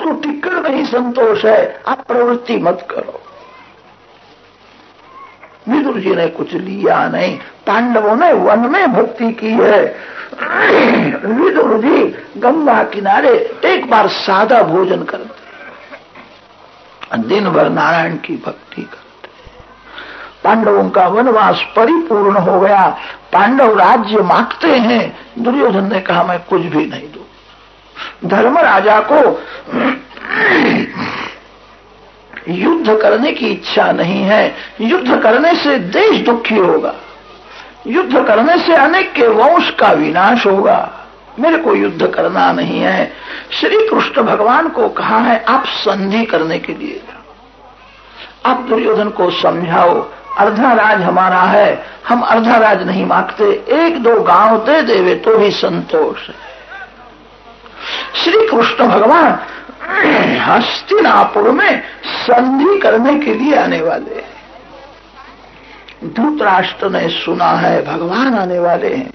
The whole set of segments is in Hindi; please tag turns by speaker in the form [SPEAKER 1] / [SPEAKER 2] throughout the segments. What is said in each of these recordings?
[SPEAKER 1] उसको टिकट नहीं संतोष है, आप प्रवृत्ति मत करो। विदुर जी ने कुछ लिया नहीं, पांडवों ने वन में भक्ति की है। विदुर जी गंगा किनारे एक बार सादा भोजन करते दिन भर नारायण की भक्ति करते पांडवों का वनवास परिपूर्ण हो गया, पांडव राज्य मांगते हैं। दुर्योधन ने कहा, मैं कुछ भी नहीं दू धर्म राजा को युद्ध करने की इच्छा नहीं है। युद्ध करने से देश दुखी होगा। युद्ध करने से अनेक के वंश का विनाश होगा। मेरे को युद्ध करना नहीं है। श्री कृष्ण भगवान को कहा है, आप संधि करने के लिए आप दुर्योधन को समझाओ अर्धा राज हमारा है, हम अर्धा राज नहीं मांगते। एक दो गाँव दे देवे तो भी संतोष है। श्री कृष्ण भगवान हस्तिनापुर में संधि करने के लिए आने वाले हैं। धूतराष्ट्र ने सुना है, भगवान आने वाले हैं।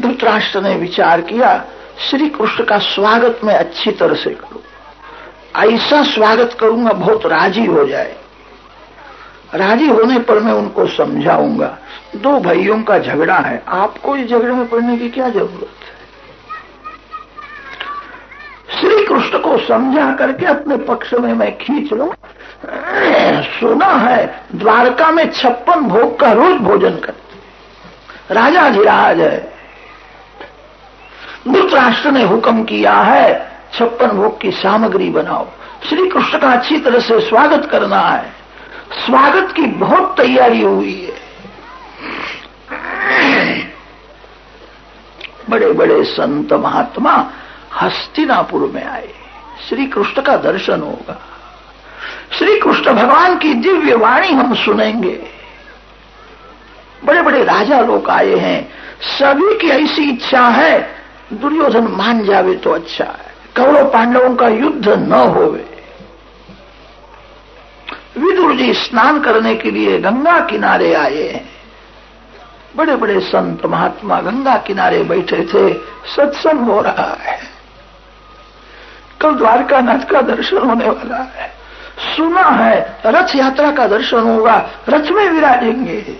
[SPEAKER 1] धूतराष्ट्र ने विचार किया श्री कृष्ण का स्वागत मैं अच्छी तरह से करूँ। ऐसा स्वागत करूँगा, बहुत राज़ी हो जाए। राज़ी होने पर मैं उनको समझाऊँगा। दो भाइयों का झगड़ा है, आपको इस झगड़े में पड़ने की क्या ज़रूरत? श्री कृष्ण को समझा करके अपने पक्ष में मैं खींच लू। सुना है, द्वारका में छप्पन भोग का रोज भोजन करते राजा धीराज है। धृतराष्ट्र ने हुक्म किया है, छप्पन भोग की सामग्री बनाओ। श्री कृष्ण का अच्छी तरह से स्वागत करना है। स्वागत की बहुत तैयारी हुई है। बड़े बड़े संत महात्मा हस्तिनापुर में आए। श्री कृष्ण का दर्शन होगा। श्री कृष्ण भगवान की दिव्य वाणी हम सुनेंगे। बड़े बड़े राजा लोग आए हैं। सभी की ऐसी इच्छा है, दुर्योधन मान जावे तो अच्छा है। कौरव पांडवों का युद्ध न होवे। विदुर जी स्नान करने के लिए गंगा किनारे आए हैं। बड़े बड़े संत महात्मा गंगा किनारे बैठे थे। सत्संग हो रहा है। कल द्वारका नाथ का दर्शन होने वाला है। सुना है, रथ यात्रा का दर्शन होगा, रथ में विराजेंगे।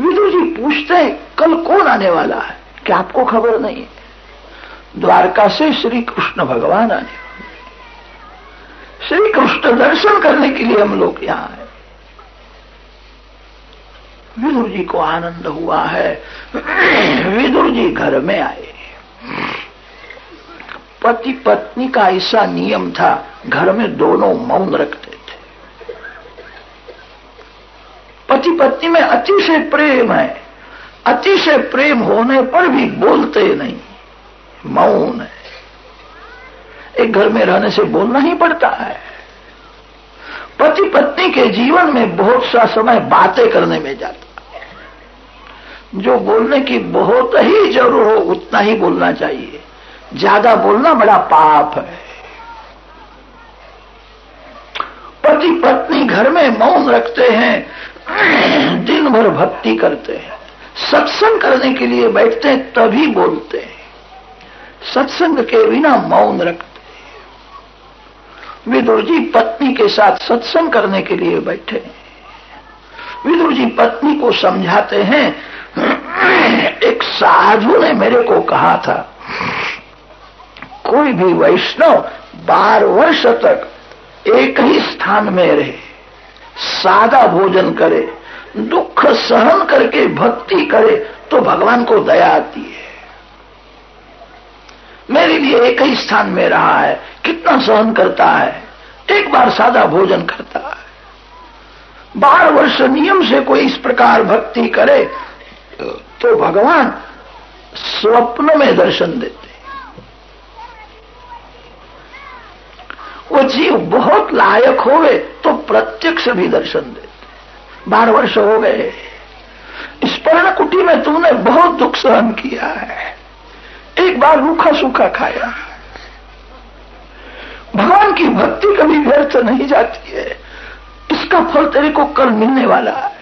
[SPEAKER 1] विदुर जी पूछते हैं, कल कौन आने वाला है? क्या आपको खबर नहीं द्वारका से श्री कृष्ण भगवान आने श्री कृष्ण दर्शन करने के लिए हम लोग यहाँ हैं। विदुर जी को आनंद हुआ है। विदुर जी घर में आए। पति पत्नी का ऐसा नियम था, घर में दोनों मौन रखते थे। पति पत्नी में अतिशय प्रेम है, अतिशय प्रेम होने पर भी बोलते नहीं, मौन है। एक घर में रहने से बोलना ही पड़ता है। पति पत्नी के जीवन में बहुत सा समय बातें करने में जाता है। जो बोलने की बहुत ही ज़रूर हो, उतना ही बोलना चाहिए। ज़्यादा बोलना बड़ा पाप है। पति पत्नी घर में मौन रखते हैं दिन भर भक्ति करते हैं, सत्संग करने के लिए बैठते हैं, तभी बोलते हैं। सत्संग के बिना मौन रखते विदुर जी पत्नी के साथ सत्संग करने के लिए बैठे विदुर जी पत्नी को समझाते हैं, एक साधु ने मेरे को कहा था कोई भी वैष्णव बार वर्ष तक एक ही स्थान में रहे, सादा भोजन करे, दुख सहन करके भक्ति करे तो भगवान को दया आती है। मेरे लिए एक ही स्थान में रहा है, कितना सहन करता है, एक बार सादा भोजन करता है। बारह वर्ष नियम से कोई इस प्रकार भक्ति करे तो भगवान स्वप्न में दर्शन देते वो जीव बहुत लायक होवे तो प्रत्यक्ष भी दर्शन देते बारह वर्ष हो गए। इस पर्ण कुटी में तुमने बहुत दुख सहन किया है। एक बार रूखा सूखा खाया। भगवान की भक्ति कभी व्यर्थ नहीं जाती है। इसका फल तेरे को कल मिलने वाला है।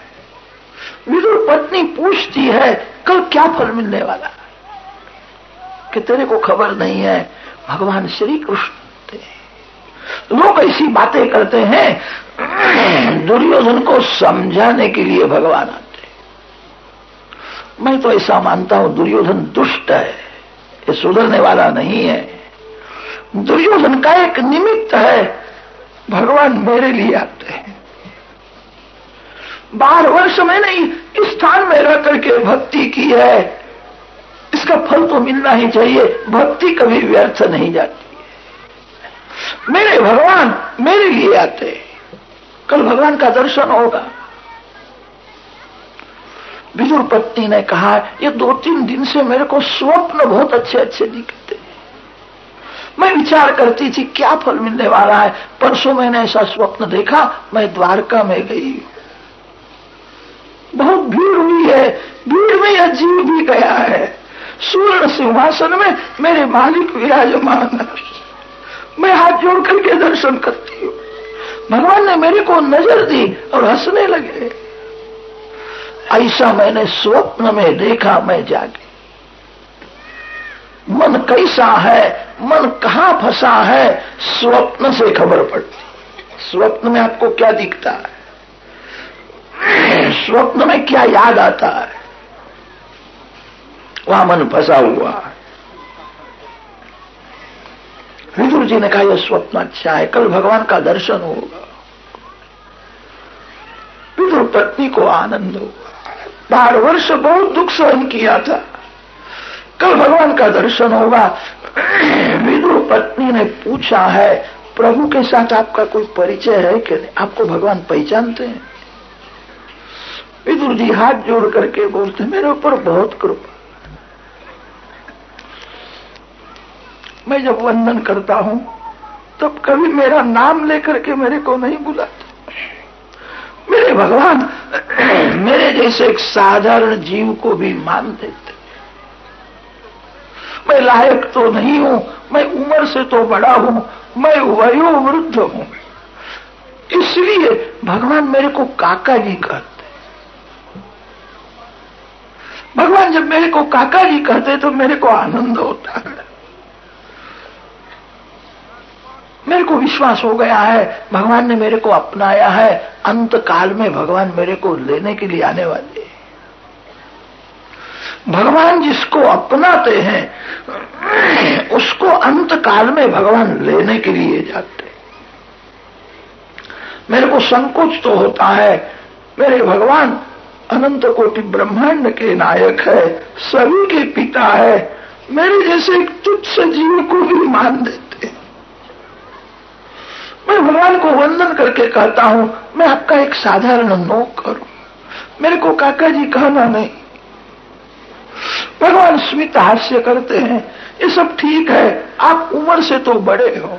[SPEAKER 1] विदुर पत्नी पूछती है, कल क्या फल मिलने वाला है? कि तेरे को खबर नहीं है, भगवान श्री कृष्ण लोग ऐसी बातें करते हैं, दुर्योधन को समझाने के लिए भगवान आते मैं तो ऐसा मानता हूँ, दुर्योधन दुष्ट है, ये सुधरने वाला नहीं है। दुर्योधन का एक निमित्त है, भगवान मेरे लिए आते हैं। बारह वर्ष मैंने इस स्थान में रह करके भक्ति की है, इसका फल तो मिलना ही चाहिए, भक्ति कभी व्यर्थ नहीं जाती। मेरे भगवान मेरे लिए आते कल भगवान का दर्शन होगा। विदुर पत्नी ने कहा, ये दो तीन दिन से मेरे को स्वप्न बहुत अच्छे अच्छे दिखते मैं विचार करती थी, क्या फल मिलने वाला है? परसों मैंने ऐसा स्वप्न देखा, मैं द्वारका में गई बहुत भीड़ हुई है। भीड़ में यह जीव भी गया है। सूर्ण सिंहासन में मेरे मालिक विराजमान है। मैं हाथ जोड़ करके दर्शन करती हूँ। भगवान ने मेरे को नज़र दी और हंसने लगे। ऐसा मैंने स्वप्न में देखा मैं जागे। मन कैसा है, मन कहाँ फंसा है, स्वप्न से खबर पड़ती। स्वप्न में आपको क्या दिखता है? स्वप्न में क्या याद आता है? वहाँ मन फंसा हुआ है। विदुर जी ने कहा, यह स्वप्न अच्छा है, कल भगवान का दर्शन होगा। विदुर पत्नी को आनंद होगा। बारह वर्ष बहुत दुख सहन किया था। कल भगवान का दर्शन होगा। विदुर पत्नी ने पूछा है, प्रभु के साथ आपका कोई परिचय है कि नहीं? आपको भगवान पहचानते हैं? विदुर जी हाथ जोड़ करके बोलते, मेरे ऊपर बहुत कृपा मैं जब वंदन करता हूँ, तब कभी मेरा नाम लेकर के मेरे को नहीं बुलाते। मेरे भगवान, मेरे जैसे एक साधारण जीव को भी मान देते। मैं लायक तो नहीं हूँ, मैं उम्र से तो बड़ा हूँ, मैं वयो वृद्ध हूँ। इसलिए भगवान मेरे को काका जी कहते। भगवान जब मेरे को काका जी कहते तो मेरे को आनंद होता है। मेरे को विश्वास हो गया है। भगवान ने मेरे को अपनाया है। अंत काल में भगवान मेरे को लेने के लिए आने वाले भगवान जिसको अपनाते हैं, उसको अंत काल में भगवान लेने के लिए जाते मेरे को संकोच तो होता है। मेरे भगवान अनंत कोटि ब्रह्मांड के नायक है, सभी के पिता है। मेरे जैसे एक तुच्छ जीव को भी मान देते मैं भगवान को वंदन करके कहता हूँ, मैं आपका एक साधारण नौकर हूँ मेरे को काका जी कहना नहीं। भगवान स्मित हास्य करते हैं, ये सब ठीक है, आप उम्र से तो बड़े हो।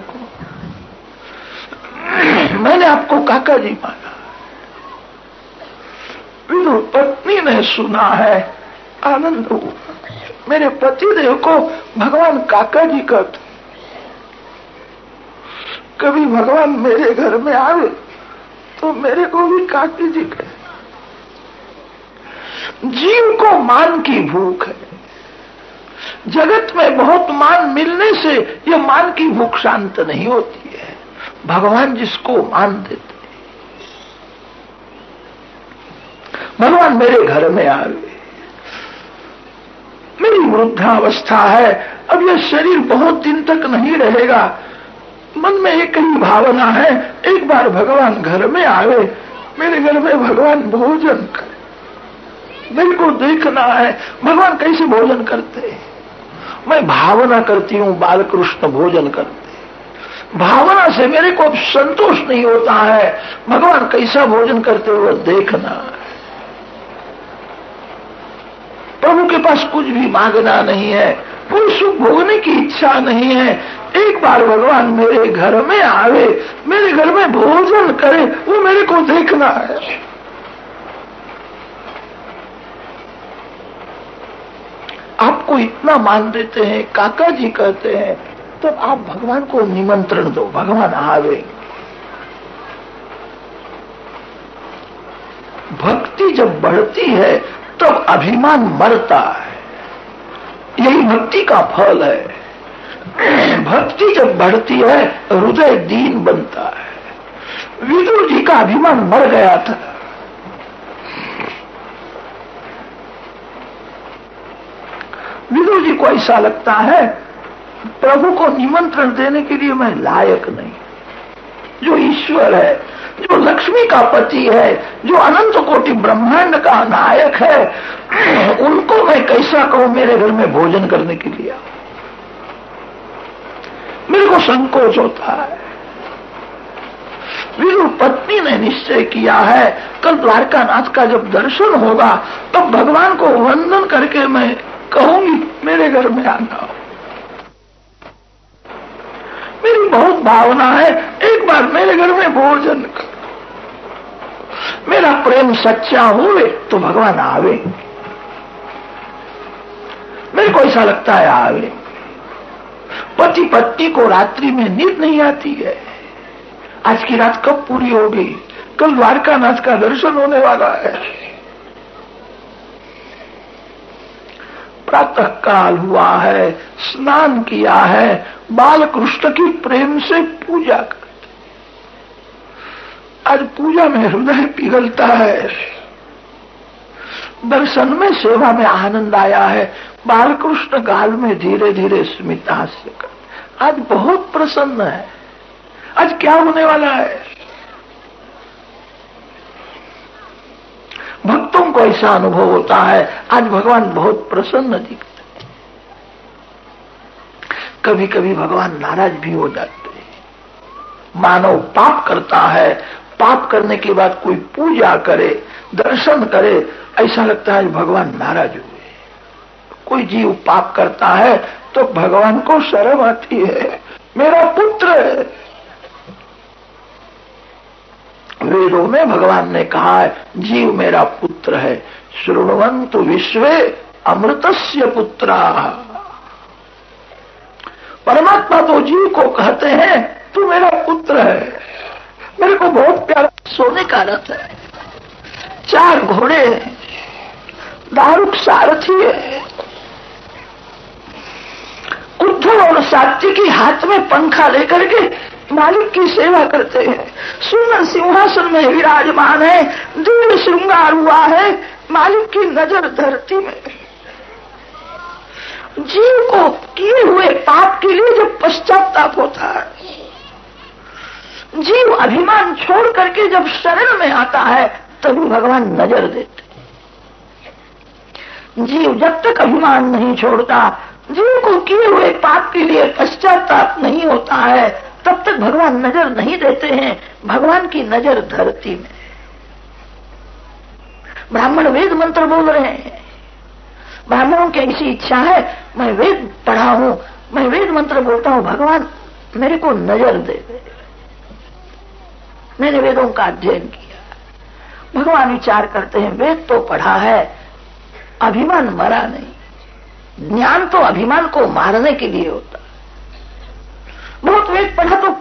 [SPEAKER 1] मैंने आपको काका जी माना। विदुर पत्नी ने सुना है, आनंद मेरे पतिदेव को भगवान काका जी कहते कभी भगवान मेरे घर में आवे तो मेरे को भी जी कहे। जीव को मान की भूख है। जगत में बहुत मान मिलने से यह मान की भूख शांत नहीं होती है। भगवान जिसको मान देते भगवान मेरे घर में आ गए। मेरी वृद्धावस्था है। अब यह शरीर बहुत दिन तक नहीं रहेगा। मन में एक ही भावना है, एक बार भगवान घर में आवे, मेरे घर में भगवान भोजन करे। मेरे को देखना है, भगवान कैसे भोजन करते मैं भावना करती हूँ, बालकृष्ण भोजन करते भावना से मेरे को अब संतोष नहीं होता है, भगवान कैसा भोजन करते हुए देखना है। प्रभु के पास कुछ भी मांगना नहीं है सुख भोगने की इच्छा नहीं है। एक बार भगवान मेरे घर में आवे, मेरे घर में भोजन करे, वो मेरे को देखना है। आपको इतना मान देते हैं, काका जी कहते हैं तो आप भगवान को निमंत्रण दो, भगवान आवे। भक्ति जब बढ़ती है, तब अभिमान मरता है। यही भक्ति का फल है। भक्ति जब बढ़ती है, हृदय दीन बनता है। विदुर जी का अभिमान मर गया था। विदुर जी को ऐसा लगता है, प्रभु को निमंत्रण देने के लिए मैं लायक नहीं। जो ईश्वर है जो लक्ष्मी का पति है, जो अनंत कोटि ब्रह्मांड का नायक है, उनको मैं कैसा कहूँ मेरे घर में भोजन करने के लिए? मेरे को संकोच होता है। विदुर पत्नी ने निश्चय किया है, कल द्वारकानाथ का जब दर्शन होगा, तब भगवान को वंदन करके मैं कहूँगी, मेरे घर में आना मेरी बहुत भावना है। एक बार मेरे घर में भोजन कर मेरा प्रेम सच्चा हुए तो भगवान आवे। मेरे को ऐसा लगता है आवे। पति पत्नी को रात्रि में नींद नहीं आती है। आज की रात कब पूरी होगी? कल द्वारकानाथ का दर्शन होने वाला है। प्रातः काल हुआ है, स्नान किया है बाल कृष्ण की प्रेम से पूजा करते आज पूजा में हृदय पिघलता है। दर्शन में, सेवा में आनंद आया है। बालकृष्ण गाल में धीरे धीरे स्मित हास्य कर आज बहुत प्रसन्न है। आज क्या होने वाला है भक्तों को ऐसा अनुभव होता है। आज भगवान बहुत प्रसन्न दिखते कभी कभी भगवान नाराज़ भी हो जाते हैं। मानव पाप करता है। पाप करने के बाद कोई पूजा करे, दर्शन करे, ऐसा लगता है भगवान नाराज़ हुए कोई जीव पाप करता है तो भगवान को शर्म आती है। मेरा पुत्र है। वेदों में भगवान ने कहा है, जीव मेरा पुत्र है श्रृणवंत विश्व अमृतस्य पुत्रा। परमात्मा तो जीव को कहते हैं, तू मेरा पुत्र है, मेरे को बहुत प्यारा सोने का रथ है, चार घोड़े दारुक सारथी है। उद्धव और साथी के हाथ में पंखा लेकर के मालिक की सेवा करते हैं। सुंदर सिंहासन में विराजमान है। दिव्य श्रृंगार हुआ है। मालिक की नज़र धरती में। जीव को किए हुए पाप के लिए जब पश्चाताप होता है, जीव अभिमान छोड़ करके जब शरण में आता है, तभी भगवान नज़र देते। जीव जब तक अभिमान नहीं छोड़ता, जीव को किए हुए पाप के लिए पश्चाताप नहीं होता है तब तक भगवान नज़र नहीं देते हैं। भगवान की नज़र धरती में। ब्राह्मण वेद मंत्र बोल रहे हैं। ब्राह्मणों की ऐसी इच्छा है, मैं वेद पढ़ा हूँ, मैं वेद मंत्र बोलता हूँ, भगवान मेरे को नज़र दे। दे मैंने वेदों का अध्ययन किया। भगवान विचार करते हैं, वेद तो पढ़ा है, अभिमान मरा नहीं। ज्ञान तो अभिमान को मारने के लिए होता।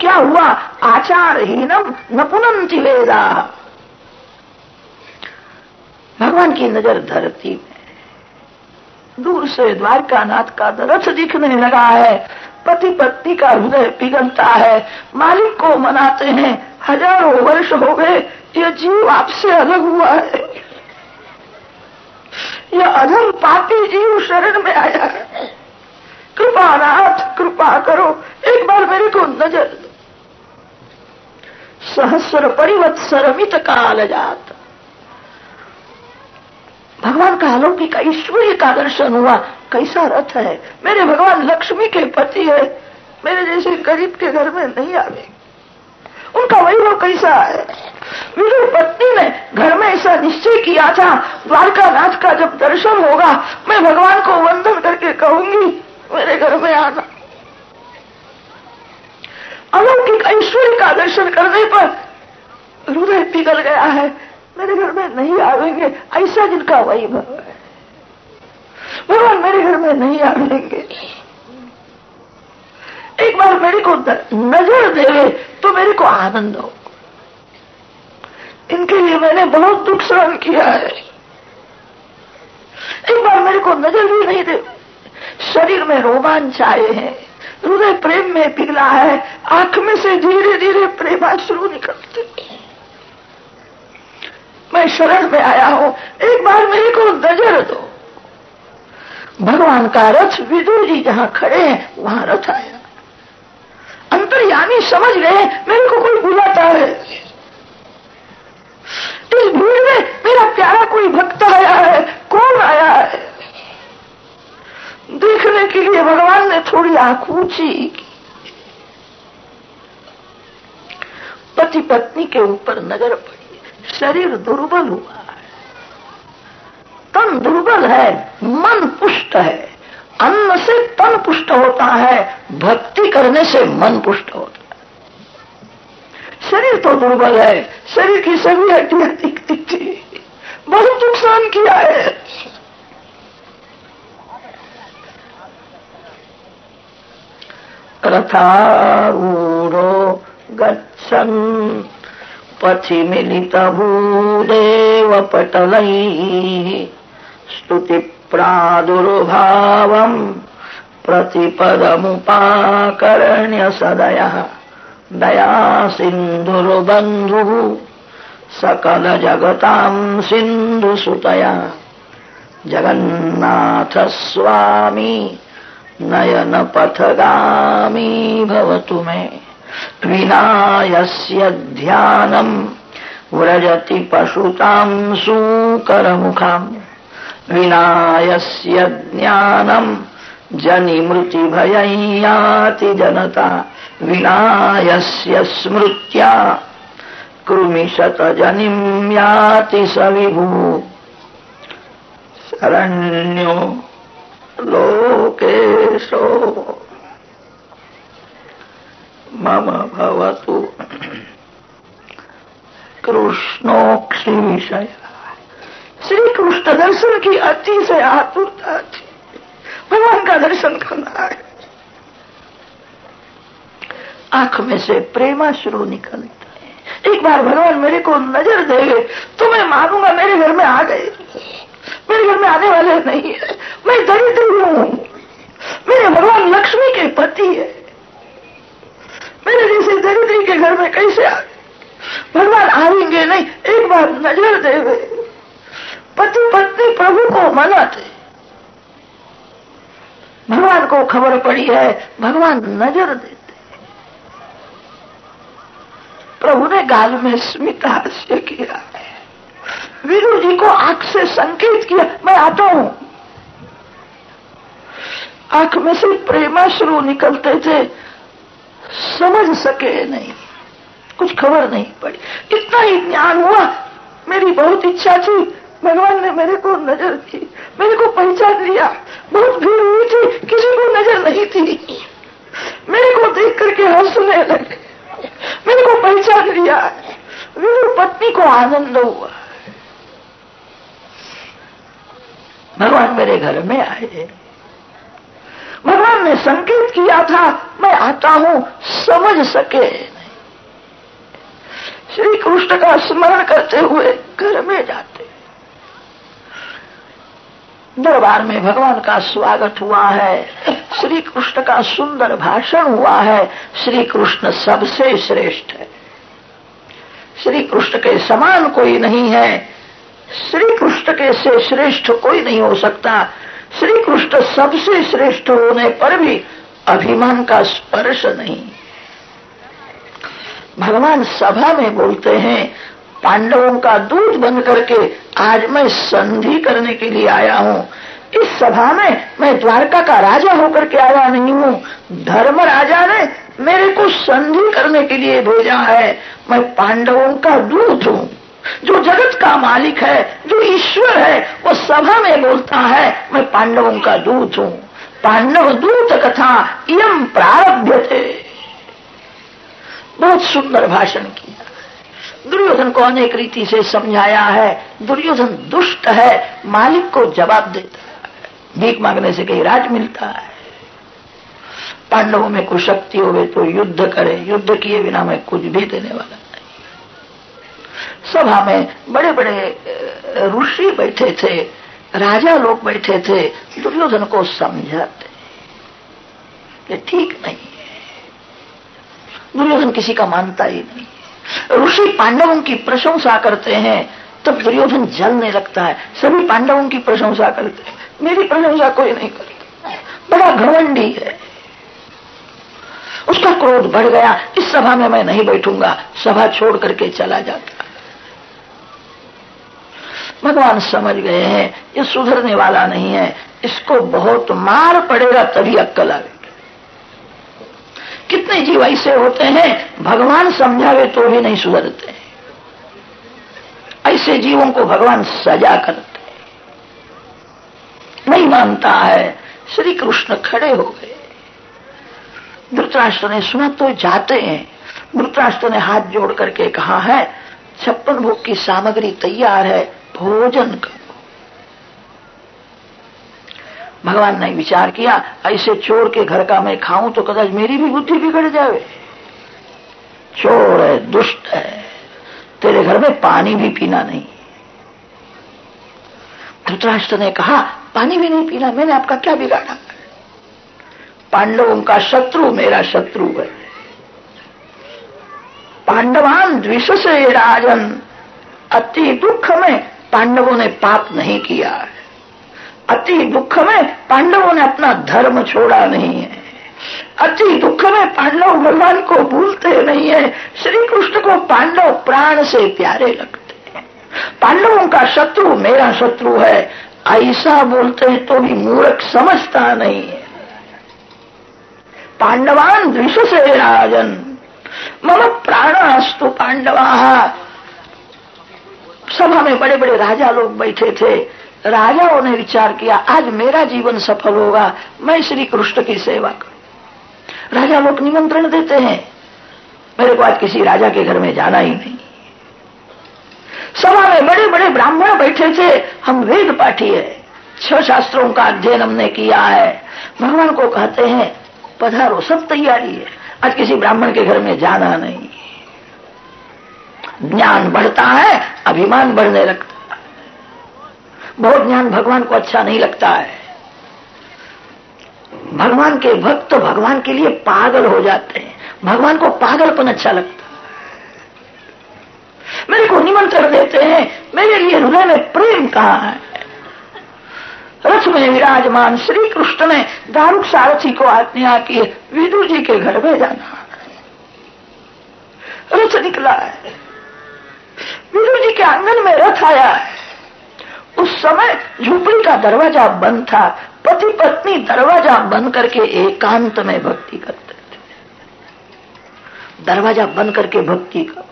[SPEAKER 1] क्या हुआ? आचारहीनम न पुनंति वेदा। भगवान की नज़र धरती में दूर से द्वारकानाथ का रथ दिखने लगा है। पति पत्नी का हृदय पिघलता है। मालिक को मनाते हैं। हज़ारों वर्ष हो गए। यह जीव आपसे अलग हुआ है। यह अधम पापी जीव शरण में आया है। कृपा नाथ कृपा करो। एक बार मेरे को नज़र दो सहस्र परिवत्सर मित काल जात। भगवान का अलौकिक ईश्वरीय का दर्शन हुआ। कैसा रथ है? मेरे भगवान लक्ष्मी के पति है। मेरे जैसे गरीब के घर में नहीं आवे। उनका वैभव कैसा है? मेरी पत्नी ने घर में ऐसा निश्चय किया था। द्वारका नाथ का जब दर्शन होगा, मैं भगवान को वंदन करके कहूँगी, मेरे घर में आना अलौकिक ऐश्वर्य का दर्शन करने पर हृदय पिघल गया है। मेरे घर में नहीं आवेंगे। ऐसा जिनका वैभव है। भगवान मेरे घर में नहीं आवेंगे। एक बार मेरे को नज़र देवे तो मेरे को आनंद हो। इनके लिए मैंने बहुत दुख सहन किया है। एक बार मेरे को नज़र भी नहीं दे। शरीर में रोमांच आए हैं। हृदय प्रेम में पिघला है। आँख में से धीरे धीरे प्रेमाश्रु निकलते। मैं शरण में आया हूँ। एक बार मेरे को नज़र दो। भगवान का रथ विदुर जी जहाँ खड़े हैं, वहाँ रथ आया। अंतर्यामी समझ रहे मेरे को कोई बुलाता है। इस भीड़ में मेरा प्यारा कोई भक्त आया है, कौन आया है? देखने के लिए भगवान ने थोड़ी आँख ऊँची पति पत्नी के ऊपर नज़र पड़ी। शरीर दुर्बल हुआ तन दुर्बल है, मन पुष्ट है। अन्न से तन पुष्ट होता है, भक्ति करने से मन पुष्ट होता है। शरीर तो दुर्बल है, शरीर की सभी हड्डियाँ दिखती थी बहुत नुकसान किया है। रथारूढ़ो गच्छन्। पथि मिलितभूदेव पटलैः। स्तुतिप्रादुर्भावम् प्रतिपदमुपाकर्ण्य सदयः। दया सिन्धुर्बन्धुः सकलजगताम् सिन्धुसुतया। जगन्नाथस्वामी नयन पथगामी भवतु मे। विनायस्य ध्यानम् व्रजति पशुताम् सूकरमुखाम् विनायस्य ज्ञानम् जनिमृतिभयं याति जनता विनायस्य स्मृत्या कृमिशतजनिम् याति स विभु शरण्यो लोकेशो। मम भवतु कृष्णोक्षी विषय श्री कृष्ण दर्शन की अति से आतुरता थी। भगवान का दर्शन करना है। आँख में से प्रेमा शुरू निकलता है। एक बार भगवान मेरे को नज़र देंगे तो मैं मानूँगा मेरे घर में आ गए। मेरे घर में आने वाले नहीं है। मैं भगवान लक्ष्मी के पति है। मेरे जैसे दरिद्री के घर में कैसे आ भगवान आएँगे नहीं, एक बार नज़र देवे। पति पत्नी प्रभु को मनाते। भगवान को खबर पड़ी है, भगवान नज़र देते। प्रभु ने गाल में स्मित हास्य किया है। वीरू जी को आँख से संकेत किया, मैं आता हूँ। आँख में से प्रेमाश्रु निकलते थे। समझ सके नहीं। कुछ खबर नहीं पड़ी। इतना ही ज्ञान हुआ। मेरी बहुत इच्छा थी। भगवान ने मेरे को नज़र दी मेरे को पहचान लिया। बहुत भीड़ हुई थी। किसी को नज़र नहीं थी। मेरे को देख करके हंसने लगे। मेरे को पहचान लिया। मेरी पत्नी को आनंद हुआ। भगवान मेरे घर में आए। भगवान ने संकेत किया था, मैं आता हूँ, समझ सके श्री कृष्ण का स्मरण करते हुए घर में जाते। दरबार में भगवान का स्वागत हुआ है श्री कृष्ण का सुंदर भाषण हुआ है श्री कृष्ण सबसे श्रेष्ठ है। श्री कृष्ण के समान कोई नहीं है श्री कृष्ण के से श्रेष्ठ कोई नहीं हो सकता। श्री कृष्ण सबसे श्रेष्ठ होने पर भी अभिमान का स्पर्श नहीं। भगवान सभा में बोलते हैं, पांडवों का दूध बन करके आज मैं संधि करने के लिए आया हूँ। इस सभा में मैं द्वारका का राजा होकर के आया नहीं हूँ। धर्म राजा ने मेरे को संधि करने के लिए भेजा है। मैं पांडवों का दूध हूँ। जो जगत का मालिक है, जो ईश्वर है, वो सभा में बोलता है, मैं पांडवों का दूत हूँ। पांडव दूत कथा यम प्रारभ्य थे। बहुत सुंदर भाषण किया। दुर्योधन को अनेक रीति से समझाया है। दुर्योधन दुष्ट है, मालिक को जवाब देता है। भीख मांगने से कहीं राज मिलता है। पांडवों में कुछ शक्ति हो तो युद्ध करे। युद्ध किए बिना मैं कुछ भी देने वाला सभा में बड़े बड़े ऋषि बैठे थे, राजा लोग बैठे थे, दुर्योधन को समझाते। ये ठीक नहीं है। दुर्योधन किसी का मानता ही नहीं ऋषि पांडवों की प्रशंसा करते हैं, तब दुर्योधन जलने लगता है। सभी पांडवों की प्रशंसा करते हैं। मेरी प्रशंसा कोई नहीं करता। बड़ा घमंडी है। उसका क्रोध बढ़ गया। इस सभा में मैं नहीं बैठूँगा। सभा छोड़ करके चला जाता। भगवान समझ गए हैं, ये सुधरने वाला नहीं है, इसको बहुत मार पड़ेगा तभी अक्कल आएगी। कितने जीव ऐसे होते हैं, भगवान समझावे तो भी नहीं सुधरते। ऐसे जीवों को भगवान सजा करते नहीं मानता है श्री कृष्ण खड़े हो गए। धृतराष्ट्र ने सुना तो जाते हैं। धृतराष्ट्र ने हाथ जोड़ करके कहा है, छप्पन भोग की सामग्री तैयार है भोजन करो। भगवान ने विचार किया, ऐसे चोर के घर का मैं खाऊं तो कदाच मेरी भी बुद्धि बिगड़ जावे। चोर है, दुष्ट है, तेरे घर में पानी भी पीना नहीं। धृतराष्ट्र ने कहा, पानी भी नहीं पीना, मैंने आपका क्या बिगाड़ा? पांडवों का शत्रु, मेरा शत्रु है। पांडवान द्विष से राजन, अति दुख में पांडवों ने पाप नहीं किया। है अति दुख में पांडवों ने अपना धर्म छोड़ा नहीं है। अति दुख में पांडव भगवान को भूलते नहीं है। श्री कृष्ण को पांडव प्राण से प्यारे लगते हैं। पांडवों का शत्रु मेरा शत्रु है। ऐसा बोलते हैं तो भी मूर्ख समझता नहीं है। पांडवान द्विष से राजन। मम प्राण अस्तु पांडवा। सभा में बड़े बड़े राजा लोग बैठे थे। राजाओं ने विचार किया, आज मेरा जीवन सफल होगा, मैं श्री कृष्ण की सेवा करूँ। राजा लोग निमंत्रण देते हैं। मेरे को आज किसी राजा के घर में जाना ही नहीं। सभा में बड़े बड़े ब्राह्मण बैठे थे। हम वेद पाठी है। छह शास्त्रों का अध्ययन हमने किया है। भगवान को कहते हैं, पधारो, सब तैयारी है। आज किसी ब्राह्मण के घर में जाना नहीं। ज्ञान बढ़ता है, अभिमान बढ़ने लगता है। बहुत ज्ञान भगवान को अच्छा नहीं लगता है। भगवान के भक्त तो भगवान के लिए पागल हो जाते हैं। भगवान को पागलपन अच्छा लगता है। मेरे को निमंत्रण देते हैं, मेरे लिए हृदय में प्रेम कहा है? रथ में विराजमान श्री कृष्ण ने दारुक सारथी को आज्ञा की, विदुर जी के घर में जाना रथ निकला है। विदुर जी के आँगन में रथ आया। उस समय झुपड़ी का दरवाज़ा बंद था। पति पत्नी दरवाज़ा बंद करके एकांत में भक्ति करते थे। दरवाज़ा बंद करके भक्ति करो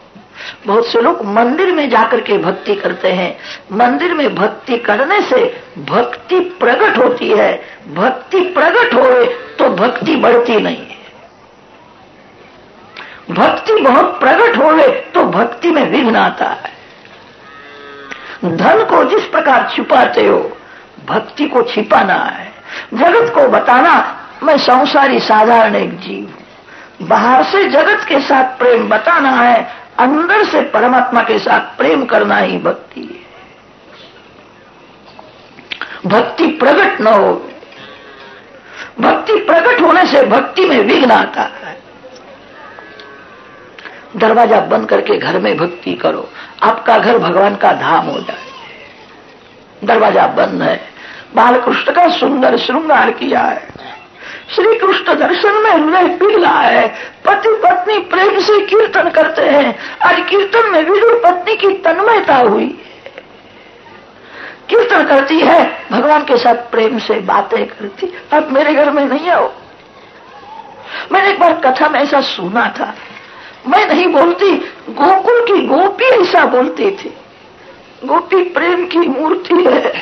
[SPEAKER 1] बहुत से लोग मंदिर में जाकर के भक्ति करते हैं। मंदिर में भक्ति करने से भक्ति प्रकट होती है। भक्ति प्रकट हो तो भक्ति बढ़ती नहीं भक्ति बहुत प्रकट हो गए तो भक्ति में विघ्न आता है। धन को जिस प्रकार छुपाते हो, भक्ति को छिपाना है। जगत को बताना, मैं संसारी साधारण एक जीव बाहर से जगत के साथ प्रेम बताना है, अंदर से परमात्मा के साथ प्रेम करना ही भक्ति है। भक्ति प्रकट न हो। भक्ति प्रकट होने से भक्ति में विघ्न आता है। दरवाज़ा बंद करके घर में भक्ति करो। आपका घर भगवान का धाम हो जाए। दरवाज़ा बंद है। बालकृष्ण का सुंदर श्रृंगार किया है। श्री कृष्ण दर्शन में हृदय पिघला है। पति पत्नी प्रेम से कीर्तन करते हैं आज कीर्तन में विदुर पत्नी की तन्मयता हुई कीर्तन करती है, भगवान के साथ प्रेम से बातें करती अब मेरे घर में नहीं आओ। मैंने एक बार कथा में ऐसा सुना था। मैं नहीं बोलती, गोकुल की गोपी ऐसा बोलती थी। गोपी प्रेम की मूर्ति है।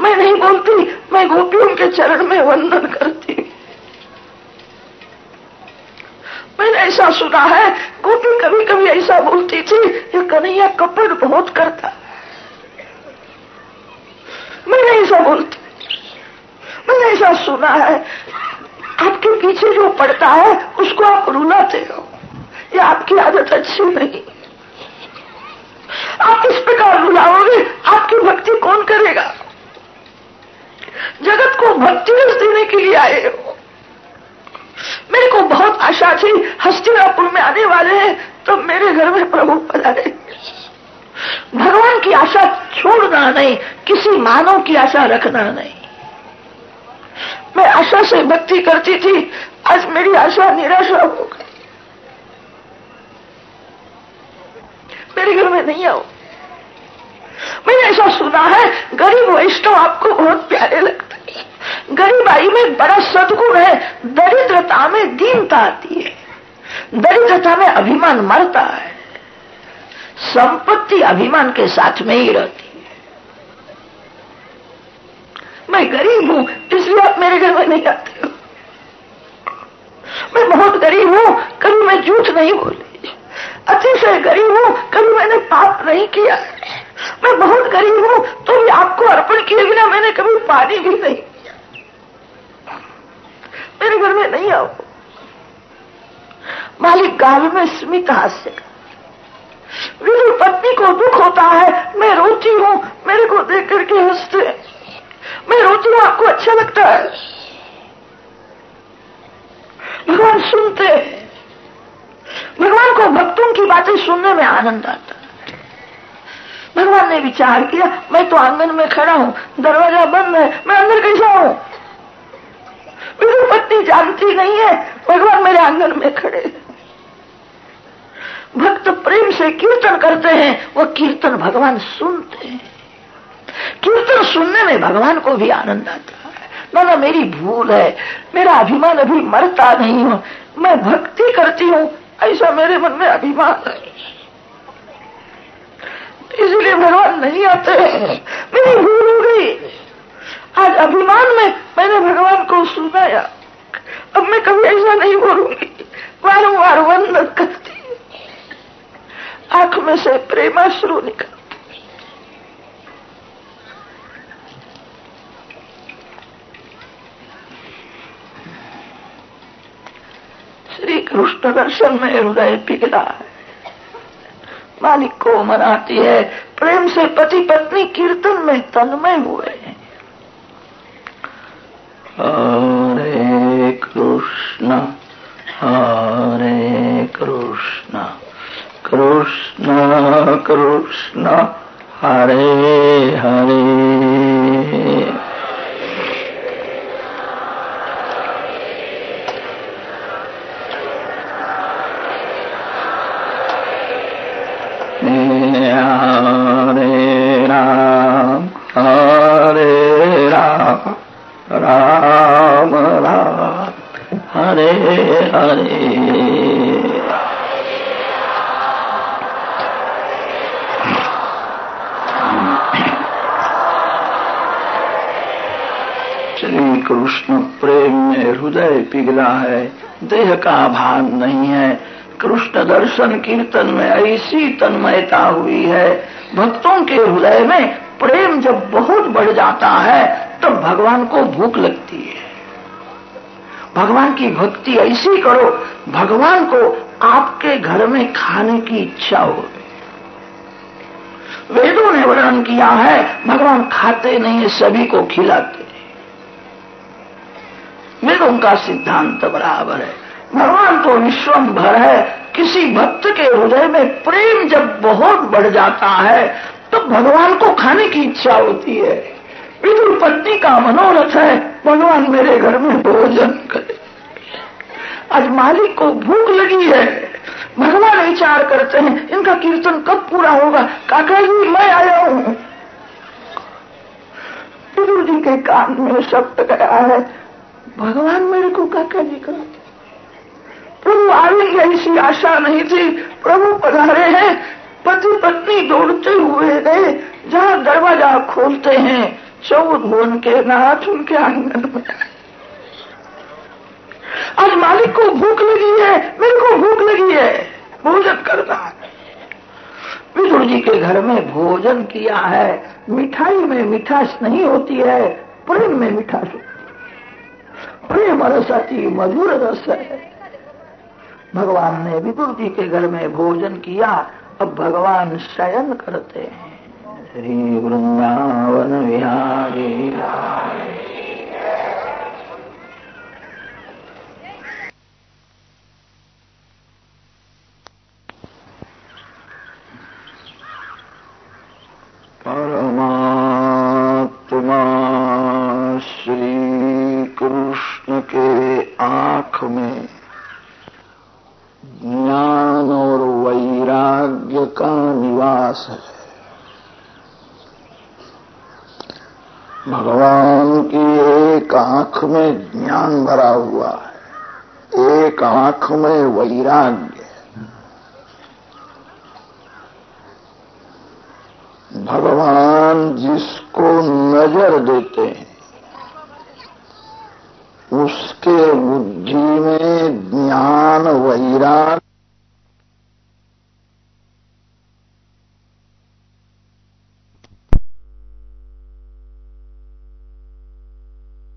[SPEAKER 1] मैं नहीं बोलती, मैं गोपियों के चरण में वंदन करती। मैंने ऐसा सुना है, गोपी कभी कभी ऐसा बोलती थी, ये कन्हैया कपट बहुत करता। मैंने ऐसा बोलती, मैंने ऐसा सुना है, आपके पीछे जो पड़ता है, उसको आप रुलाते हो ये आपकी आदत अच्छी नहीं। आप इस प्रकार रुलाओगे आपकी भक्ति कौन करेगा? जगत को भक्ति रस देने के लिए आए हो। मेरे को बहुत आशा थी, हस्तिनापुर में आने वाले हैं तो मेरे घर में प्रभु पधारे। भगवान की आशा छोड़ना नहीं, किसी मानव की आशा रखना नहीं। मैं आशा से भक्ति करती थी, आज मेरी आशा निराशा हो मेरे घर में नहीं आओ। मैंने ऐसा सुना है, गरीब वैष्णव आपको बहुत प्यारे लगते हैं। गरीबाई में बड़ा सदगुण है, दरिद्रता में दीनता आती है। दरिद्रता में अभिमान मरता है। संपत्ति अभिमान के साथ में ही रहती है। मैं गरीब हूँ, इसलिए आप मेरे घर में नहीं आते हो। मैं बहुत गरीब हूँ, कभी मैं झूठ नहीं बोली। अतिशय गरीब हूँ, कभी मैंने पाप नहीं किया। मैं बहुत गरीब हूँ तो भी आपको अर्पण किए बिना मैंने कभी पानी भी नहीं किया। मेरे घर में नहीं आओ। मालिक गाल में स्मित हास्य। पत्नी को दुख होता है मैं रोती हूँ मेरे को देख करके हँसते मैं रोती हूँ आपको अच्छा लगता है भगवान सुनते भगवान को भक्तों की बातें सुनने में आनंद आता भगवान ने विचार किया, मैं तो आँगन में खड़ा हूँ, दरवाज़ा बंद है, मैं अंदर कैसा हूँ मेरी पत्नी जानती नहीं है, भगवान मेरे आँगन में खड़े भक्त प्रेम से कीर्तन करते हैं, वो कीर्तन भगवान सुनते हैं। कीर्तन सुनने में भगवान को भी आनंद आता है। ना मेरी भूल है, मेरा अभिमान अभी मरता नहीं हूँ, मैं भक्ति करती हूँ, ऐसा मेरे मन में अभिमान है। इसलिए भगवान नहीं आते मेरी भूल हो गई। आज अभिमान में मैंने भगवान को सुनाया। अब मैं कभी ऐसा नहीं बोलूँगी। वारंवार वंदन करती आँख में से प्रेमाश्रु निकल श्री कृष्ण दर्शन में हृदय पिघला है। मालिक को मनाती है। प्रेम से पति पत्नी कीर्तन में तन्मय हुए। कृष्ण प्रेम में हृदय पिघला है, देह का भान नहीं है। कृष्ण दर्शन कीर्तन में ऐसी तन्मयता हुई है। भक्तों के हृदय में प्रेम जब बहुत बढ़ जाता है, तब तो भगवान को भूख लगती है। भगवान की भक्ति ऐसी करो, भगवान को आपके घर में खाने की इच्छा हो। वेदों ने वर्णन किया है, भगवान खाते नहीं है सभी को खिलाते। वेदों का सिद्धांत बराबर है। भगवान तो विश्वम भर है। किसी भक्त के हृदय में प्रेम जब बहुत बढ़ जाता है तो भगवान को खाने की इच्छा होती है। विदुर पत्नी का मनोरथ है, भगवान मेरे घर में भोजन करे। आज मालिक को भूख लगी है। भगवान विचार करते हैं, इनका कीर्तन कब पूरा होगा? काका जी, मैं आया हूँ। विदुर जी के कान में शब्द गया है। भगवान मेरे को काका जी का। प्रभु आएँगे ऐसी आशा नहीं थी। प्रभु पधारे हैं, पति पत्नी दौड़ते हुए गए, जहाँ दरवाज़ा खोलते हैं भुवन के नाथ उनके आँगन में। आज मालिक को भूख लगी है, मेरे को भूख लगी है। भोजन करना विदुर जी के घर में भोजन किया है। मिठाई में मिठास नहीं होती है, प्रेम में मिठास होती प्रेम रस अति मधुर रस है भगवान ने विदुर जी के घर में भोजन किया, अब भगवान शयन करते हैं। श्री वृंदावन विहारी कृष्ण के आँख में ज्ञान और वैराग्य का निवास है भगवान की एक आँख में ज्ञान भरा हुआ है। एक आँख में वैराग्य।